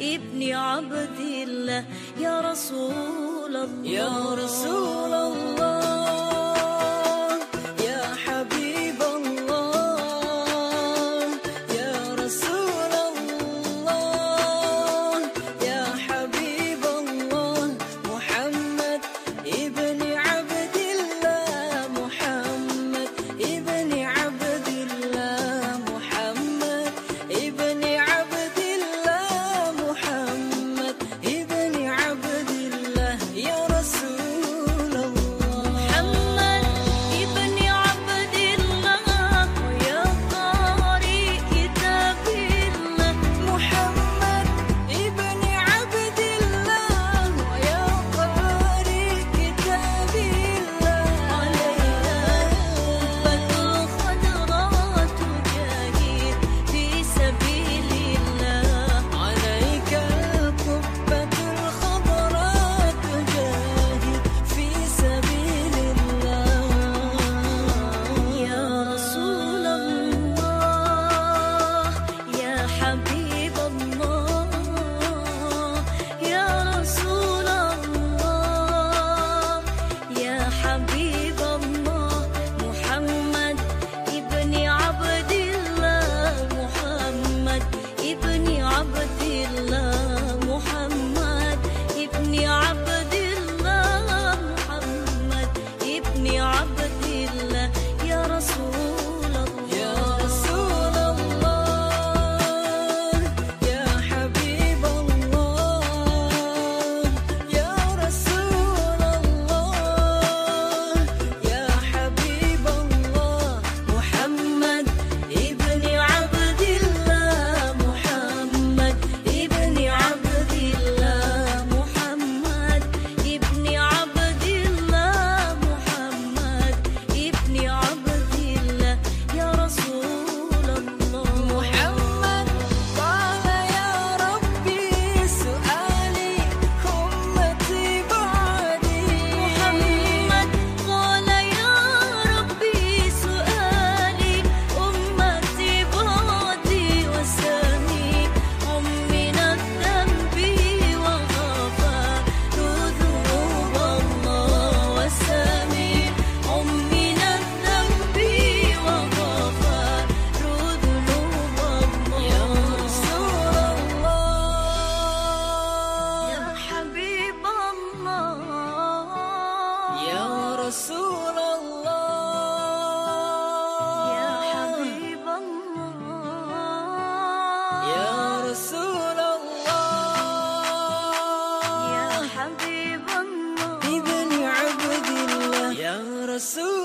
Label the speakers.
Speaker 1: ابن عبد الله يا رسول الله
Speaker 2: يا رسول الله soon.